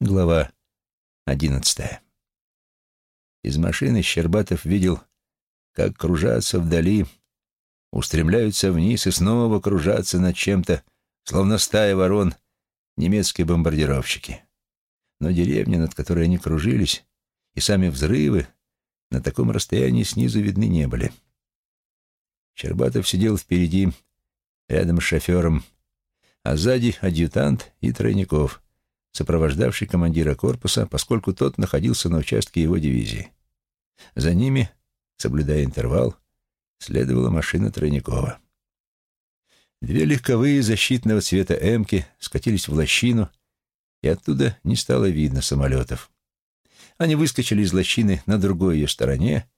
Глава одиннадцатая. Из машины Щербатов видел, как кружатся вдали, устремляются вниз и снова кружатся над чем-то, словно стая ворон, немецкие бомбардировщики. Но деревня, над которой они кружились, и сами взрывы на таком расстоянии снизу видны не были. Щербатов сидел впереди, рядом с шофером, а сзади адъютант и тройников — сопровождавший командира корпуса, поскольку тот находился на участке его дивизии. За ними, соблюдая интервал, следовала машина Тройникова. Две легковые защитного цвета «Эмки» скатились в лощину, и оттуда не стало видно самолетов. Они выскочили из лощины на другой ее стороне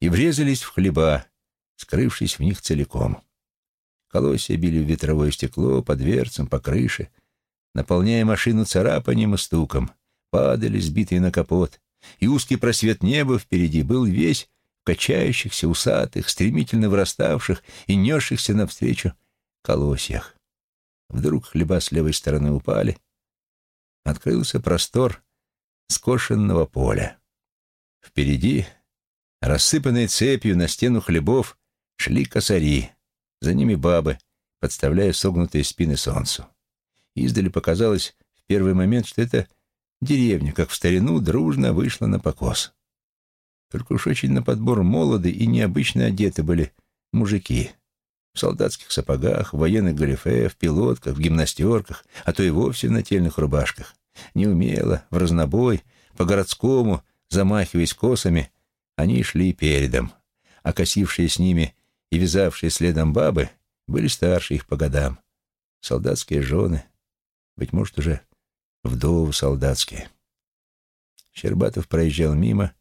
и врезались в хлеба, скрывшись в них целиком. Колосья били в ветровое стекло, по дверцам, по крыше — наполняя машину царапанием и стуком, падали, сбитые на капот, и узкий просвет неба впереди был весь в качающихся, усатых, стремительно выраставших и несшихся навстречу колосьях. Вдруг хлеба с левой стороны упали. Открылся простор скошенного поля. Впереди, рассыпанные цепью на стену хлебов, шли косари, за ними бабы, подставляя согнутые спины солнцу. Издали показалось в первый момент, что это деревня, как в старину, дружно вышла на покос. Только уж очень на подбор молоды и необычно одеты были мужики. В солдатских сапогах, в военных галифе, в пилотках, в гимнастерках, а то и вовсе в нательных рубашках. Неумело, в разнобой, по-городскому, замахиваясь косами, они шли передом, а косившие с ними и вязавшие следом бабы были старше их по годам. Солдатские жены, быть может, уже вдовы солдатские. Щербатов проезжал мимо,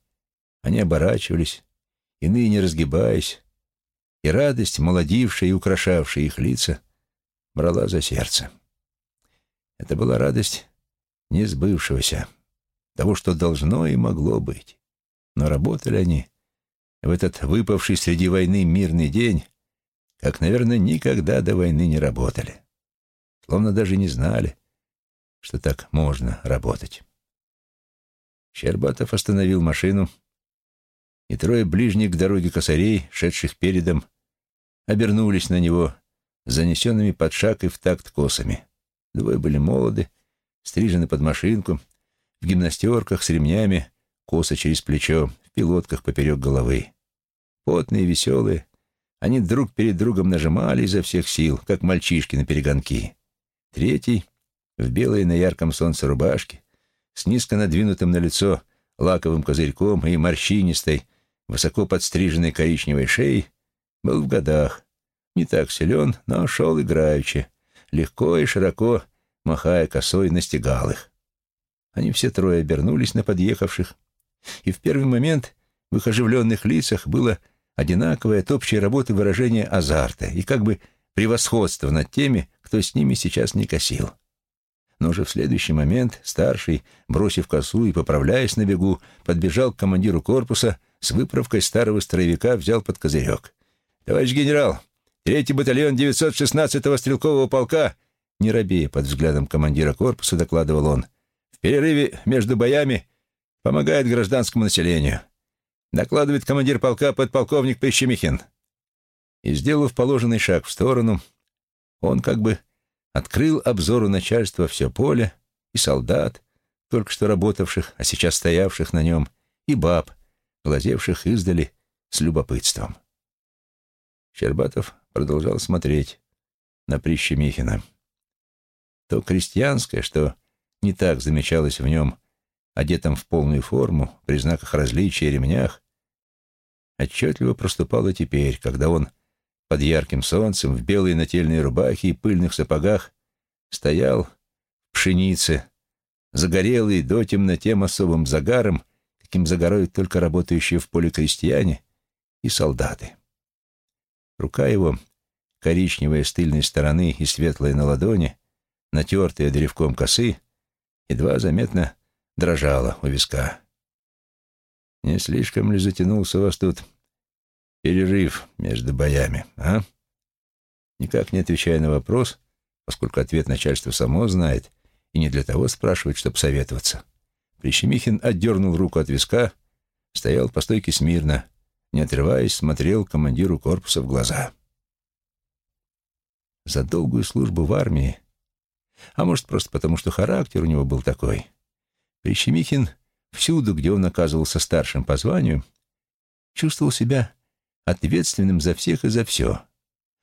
они оборачивались, иные не разгибаясь, и радость, молодившая и украшавшая их лица, брала за сердце. Это была радость не сбывшегося, того, что должно и могло быть. Но работали они в этот выпавший среди войны мирный день, как, наверное, никогда до войны не работали. Словно даже не знали, что так можно работать. Щербатов остановил машину, и трое ближних к дороге косарей, шедших передом, обернулись на него занесенными под шаг и в такт косами. Двое были молоды, стрижены под машинку, в гимнастерках с ремнями, косы через плечо, в пилотках поперек головы. Потные, веселые, они друг перед другом нажимали изо всех сил, как мальчишки на перегонки. Третий в белой на ярком солнце рубашке, с низко надвинутым на лицо лаковым козырьком и морщинистой, высоко подстриженной коричневой шеей, был в годах, не так силен, но шел играючи, легко и широко, махая косой, настигал их. Они все трое обернулись на подъехавших, и в первый момент в их оживленных лицах было одинаковое от общей работы выражение азарта и как бы превосходство над теми, кто с ними сейчас не косил. Но уже в следующий момент старший, бросив косу и поправляясь на бегу, подбежал к командиру корпуса с выправкой старого строевика, взял под козырек. «Товарищ генерал, третий батальон 916-го стрелкового полка...» Не робея под взглядом командира корпуса, докладывал он. «В перерыве между боями помогает гражданскому населению. Докладывает командир полка подполковник Прищемихин». И, сделав положенный шаг в сторону, он как бы открыл обзору начальства все поле и солдат, только что работавших, а сейчас стоявших на нем, и баб, глазевших издали с любопытством. Щербатов продолжал смотреть на Прищемихина. То крестьянское, что не так замечалось в нем, одетом в полную форму, при знаках различия и ремнях, отчетливо проступало теперь, когда он под ярким солнцем, в белой нательной рубахе и пыльных сапогах, стоял в пшенице, загорелый до темнотем особым загаром, каким загорают только работающие в поле крестьяне и солдаты. Рука его, коричневая с тыльной стороны и светлая на ладони, натертая древком косы, едва заметно дрожала у виска. «Не слишком ли затянулся вас тут перерыв между боями, а? Никак не отвечая на вопрос, поскольку ответ начальство само знает, И не для того спрашивать, чтобы советоваться. Прищемихин отдернул руку от виска, стоял по стойке смирно, не отрываясь, смотрел командиру корпуса в глаза. За долгую службу в армии, а может, просто потому, что характер у него был такой, Прищемихин всюду, где он оказывался старшим по званию, чувствовал себя ответственным за всех и за все,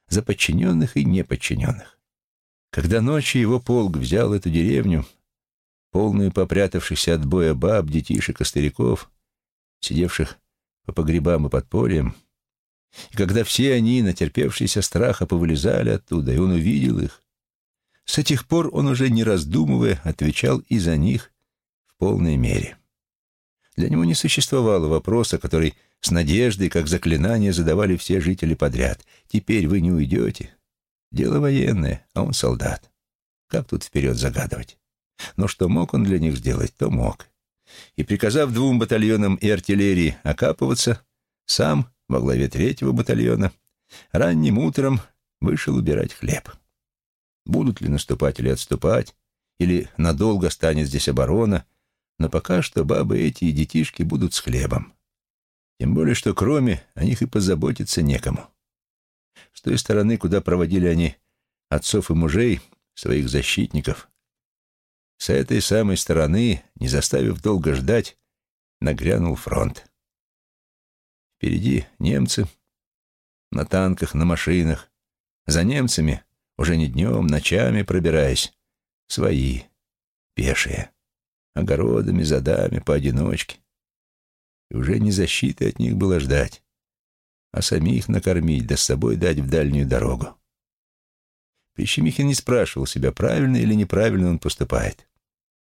за подчиненных и неподчиненных. Когда ночью его полк взял эту деревню, полную попрятавшихся от боя баб, детишек и стариков, сидевших по погребам и подпольям, и когда все они, натерпевшиеся страха, повылезали оттуда, и он увидел их, с этих пор он уже, не раздумывая, отвечал и за них в полной мере. Для него не существовало вопроса, который с надеждой, как заклинание, задавали все жители подряд. «Теперь вы не уйдете. Дело военное, а он солдат. Как тут вперед загадывать?» Но что мог он для них сделать, то мог. И, приказав двум батальонам и артиллерии окапываться, сам, во главе третьего батальона, ранним утром вышел убирать хлеб. Будут ли наступать или отступать, или надолго станет здесь оборона, но пока что бабы эти и детишки будут с хлебом. Тем более, что кроме о них и позаботиться некому. С той стороны, куда проводили они отцов и мужей, своих защитников, с этой самой стороны, не заставив долго ждать, нагрянул фронт. Впереди немцы на танках, на машинах. За немцами, уже не днем, ночами пробираясь, свои, пешие, огородами, задами, поодиночке. И уже не защиты от них было ждать, а самих накормить, да с собой дать в дальнюю дорогу. Пещемихин не спрашивал себя, правильно или неправильно он поступает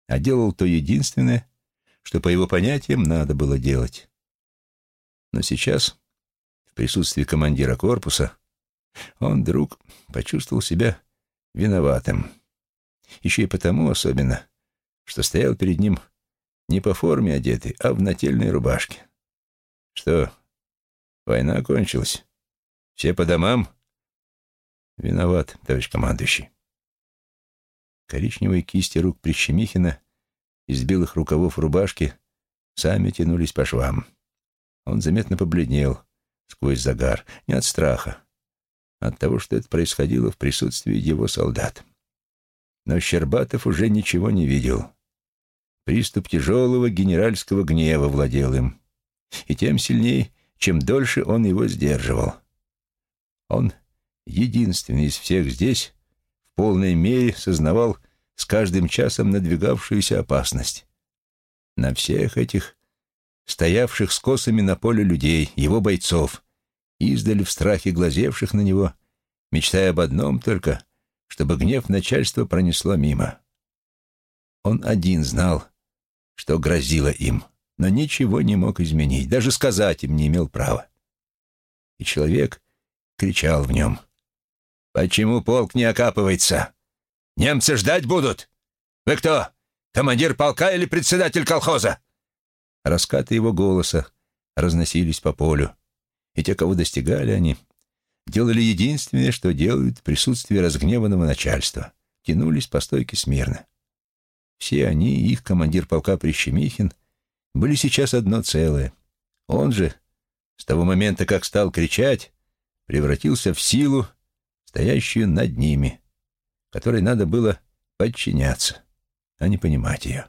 а делал то единственное, что по его понятиям надо было делать. Но сейчас, в присутствии командира корпуса, он вдруг почувствовал себя виноватым. Еще и потому особенно, что стоял перед ним не по форме одетый, а в нательной рубашке. Что, война кончилась? Все по домам? Виноват, товарищ командующий. Коричневые кисти рук Прищемихина из белых рукавов рубашки сами тянулись по швам. Он заметно побледнел сквозь загар, не от страха, а от того, что это происходило в присутствии его солдат. Но Щербатов уже ничего не видел. Приступ тяжелого генеральского гнева владел им, и тем сильнее, чем дольше он его сдерживал. Он, единственный из всех здесь, в полной мере сознавал с каждым часом надвигавшуюся опасность. На всех этих стоявших с косами на поле людей, его бойцов, издали в страхе глазевших на него, мечтая об одном только, чтобы гнев начальства пронесло мимо. Он один знал, что грозило им, но ничего не мог изменить, даже сказать им не имел права. И человек кричал в нем — «Почему полк не окапывается? Немцы ждать будут? Вы кто, командир полка или председатель колхоза?» Раскаты его голоса разносились по полю, и те, кого достигали они, делали единственное, что делают в присутствии разгневанного начальства, тянулись по стойке смирно. Все они и их командир полка Прищемихин были сейчас одно целое. Он же, с того момента, как стал кричать, превратился в силу, стоящую над ними, которой надо было подчиняться, а не понимать ее.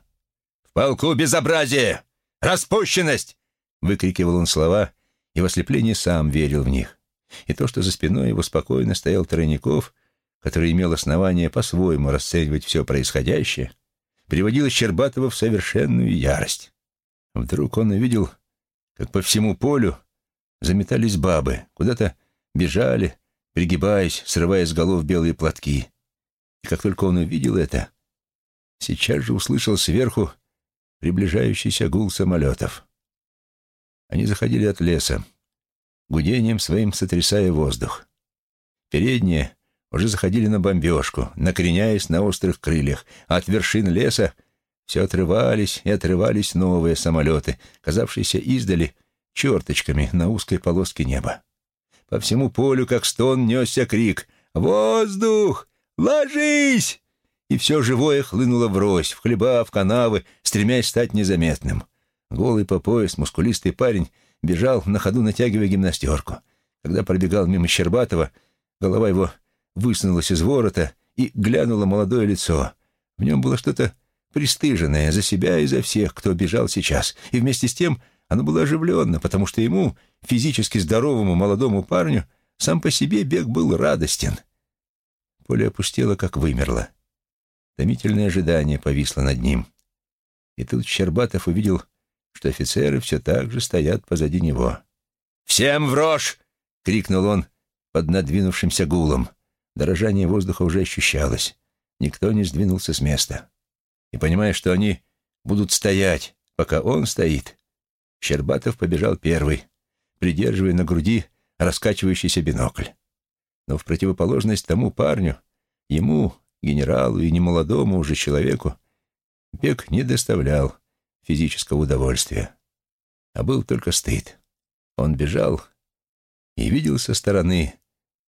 «В полку безобразие! Распущенность!» — выкрикивал он слова, и в ослеплении сам верил в них. И то, что за спиной его спокойно стоял Тройников, который имел основание по-своему расценивать все происходящее, приводило Щербатова в совершенную ярость. Вдруг он увидел, как по всему полю заметались бабы, куда-то бежали, пригибаясь, срывая с голов белые платки. И как только он увидел это, сейчас же услышал сверху приближающийся гул самолетов. Они заходили от леса, гудением своим сотрясая воздух. Передние уже заходили на бомбежку, накреняясь на острых крыльях, а от вершин леса все отрывались и отрывались новые самолеты, казавшиеся издали черточками на узкой полоске неба. По всему полю, как стон, несся крик «Воздух! Ложись!» и все живое хлынуло врозь, в хлеба, в канавы, стремясь стать незаметным. Голый по пояс, мускулистый парень бежал, на ходу натягивая гимнастерку. Когда пробегал мимо Щербатова, голова его высунулась из ворота и глянуло молодое лицо. В нем было что-то пристыженное за себя и за всех, кто бежал сейчас. И вместе с тем оно было оживленно, потому что ему, физически здоровому молодому парню, сам по себе бег был радостен. Поле опустело, как вымерло. Томительное ожидание повисло над ним. И тут Щербатов увидел, что офицеры все так же стоят позади него. «Всем в рожь!» — крикнул он под надвинувшимся гулом. Дорожание воздуха уже ощущалось. Никто не сдвинулся с места. И понимая, что они будут стоять, пока он стоит, Щербатов побежал первый, придерживая на груди раскачивающийся бинокль. Но в противоположность тому парню, ему, генералу и немолодому уже человеку, бег не доставлял физического удовольствия, а был только стыд. Он бежал и видел со стороны,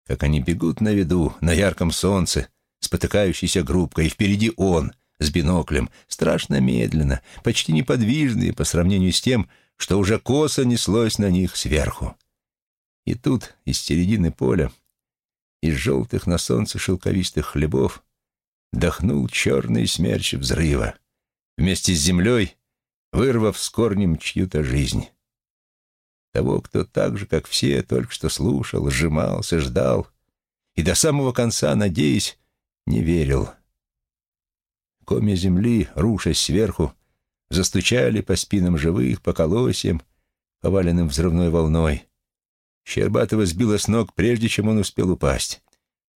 как они бегут на виду, на ярком солнце, спотыкающейся группкой, и впереди он с биноклем, страшно медленно, почти неподвижные по сравнению с тем, что уже косо неслось на них сверху. И тут из середины поля, из желтых на солнце шелковистых хлебов, дохнул черный смерч взрыва, вместе с землей вырвав с корнем чью-то жизнь. Того, кто так же, как все, только что слушал, сжимался, ждал и до самого конца, надеясь, не верил. Комья земли, рушась сверху, застучали по спинам живых, по колосьям, поваленным взрывной волной. Щербатова сбила с ног, прежде чем он успел упасть.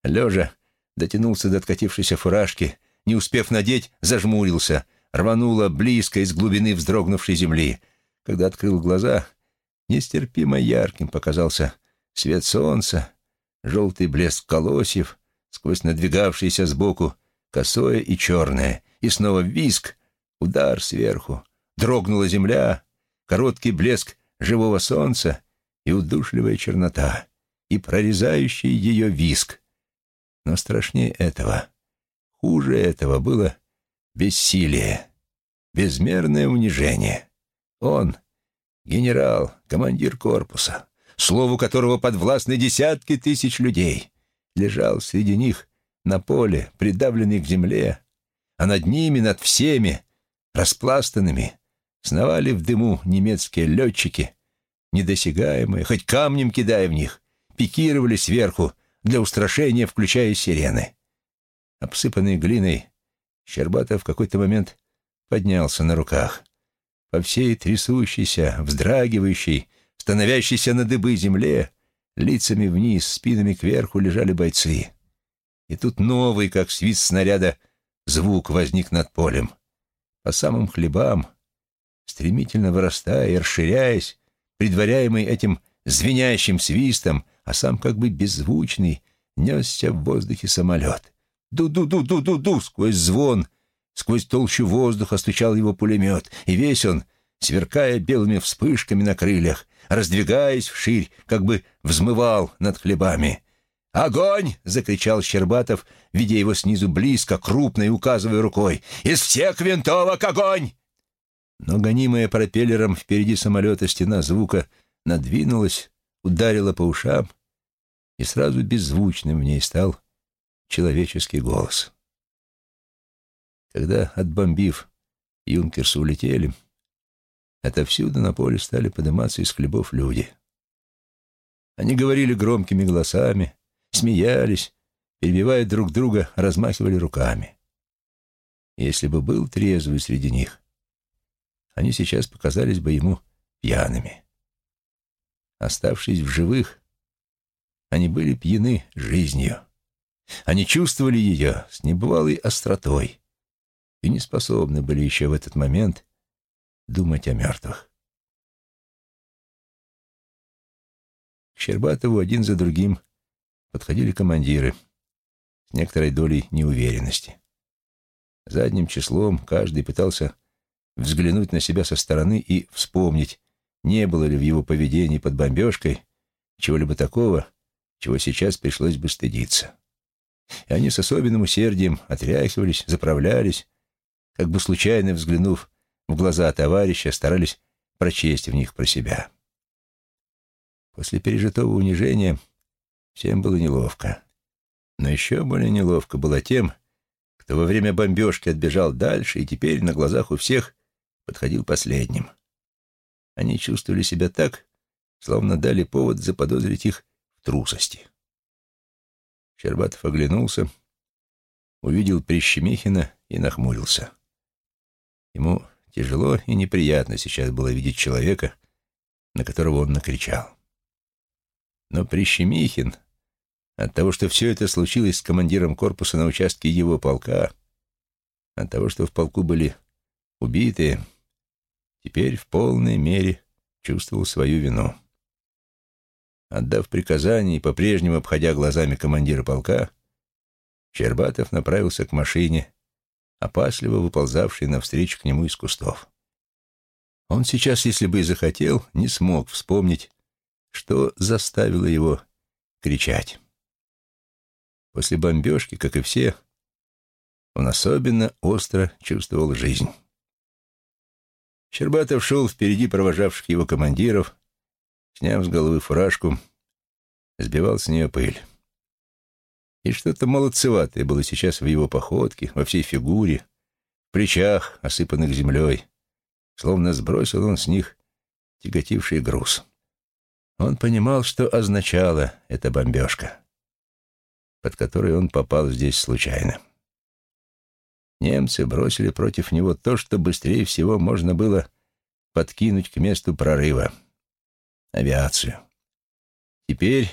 Лежа дотянулся до откатившейся фуражки, не успев надеть, зажмурился, рвануло близко из глубины вздрогнувшей земли. Когда открыл глаза, нестерпимо ярким показался свет солнца, желтый блеск колосьев, сквозь надвигавшиеся сбоку косое и черное, и снова виск, удар сверху, дрогнула земля, короткий блеск живого солнца и удушливая чернота, и прорезающий ее виск. Но страшнее этого, хуже этого было бессилие, безмерное унижение. Он, генерал, командир корпуса, слову которого подвластны десятки тысяч людей, лежал среди них на поле, придавленный к земле, а над ними, над всеми, распластанными, сновали в дыму немецкие летчики, недосягаемые, хоть камнем кидая в них, пикировали сверху для устрашения, включая сирены. Обсыпанный глиной, Щербатов в какой-то момент поднялся на руках. По всей трясущейся, вздрагивающей, становящейся на дыбы земле, лицами вниз, спинами кверху лежали бойцы. И тут новый, как свист снаряда, звук возник над полем. По самым хлебам, стремительно вырастая и расширяясь, предваряемый этим звенящим свистом, а сам как бы беззвучный, несся в воздухе самолет. Ду-ду-ду-ду-ду-ду сквозь звон, сквозь толщу воздуха стучал его пулемет, и весь он, сверкая белыми вспышками на крыльях, раздвигаясь вширь, как бы взмывал над хлебами. «Огонь!» — закричал Щербатов, видя его снизу близко, крупно и указывая рукой. «Из всех винтовок огонь!» Но гонимая пропеллером впереди самолета стена звука надвинулась, ударила по ушам, и сразу беззвучным в ней стал человеческий голос. Когда, отбомбив, юнкерсы улетели, отовсюду на поле стали подниматься из хлебов люди. Они говорили громкими голосами, смеялись, перебивая друг друга, размахивали руками. Если бы был трезвый среди них, они сейчас показались бы ему пьяными. Оставшись в живых, они были пьяны жизнью. Они чувствовали ее с небывалой остротой и не способны были еще в этот момент думать о мертвых. К Щербатову один за другим подходили командиры с некоторой долей неуверенности. Задним числом каждый пытался взглянуть на себя со стороны и вспомнить, не было ли в его поведении под бомбежкой чего-либо такого, чего сейчас пришлось бы стыдиться. И они с особенным усердием отряхивались, заправлялись, как бы случайно взглянув в глаза товарища, старались прочесть в них про себя. После пережитого унижения всем было неловко. Но еще более неловко было тем, кто во время бомбежки отбежал дальше и теперь на глазах у всех подходил последним. Они чувствовали себя так, словно дали повод заподозрить их в трусости. Щербатов оглянулся, увидел Прищемихина и нахмурился. Ему тяжело и неприятно сейчас было видеть человека, на которого он накричал. Но Прищемихин от того, что все это случилось с командиром корпуса на участке его полка, от того, что в полку были убитые, теперь в полной мере чувствовал свою вину. Отдав приказание и по-прежнему обходя глазами командира полка, Щербатов направился к машине, опасливо выползавшей навстречу к нему из кустов. Он сейчас, если бы и захотел, не смог вспомнить, что заставило его кричать. После бомбежки, как и все, он особенно остро чувствовал жизнь. Щербатов шел впереди провожавших его командиров, сняв с головы фуражку, сбивал с нее пыль. И что-то молодцеватое было сейчас в его походке, во всей фигуре, в плечах, осыпанных землей, словно сбросил он с них тяготивший груз. Он понимал, что означала эта бомбежка под который он попал здесь случайно. Немцы бросили против него то, что быстрее всего можно было подкинуть к месту прорыва — авиацию. Теперь,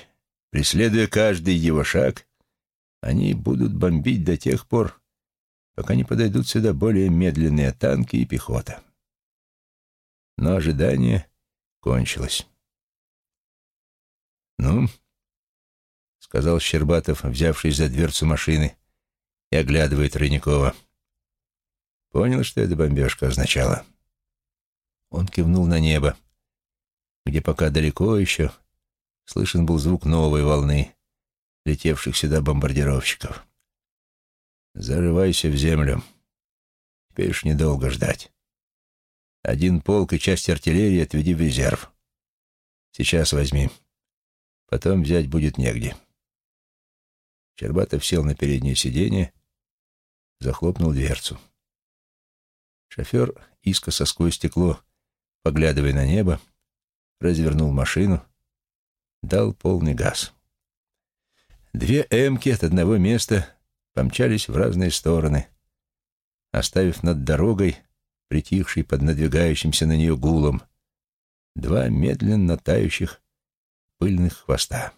преследуя каждый его шаг, они будут бомбить до тех пор, пока не подойдут сюда более медленные танки и пехота. Но ожидание кончилось. «Ну, — сказал Щербатов, взявшись за дверцу машины и оглядывая Тройникова. «Понял, что эта бомбежка означала?» Он кивнул на небо, где пока далеко еще слышен был звук новой волны, летевших сюда бомбардировщиков. «Зарывайся в землю. Теперь уж недолго ждать. Один полк и часть артиллерии отведи в резерв. Сейчас возьми. Потом взять будет негде». Щербатов сел на переднее сиденье, захлопнул дверцу. Шофер, искоса сквозь стекло, поглядывая на небо, развернул машину, дал полный газ. Две «Эмки» от одного места помчались в разные стороны, оставив над дорогой, притихшей под надвигающимся на нее гулом, два медленно тающих пыльных хвоста.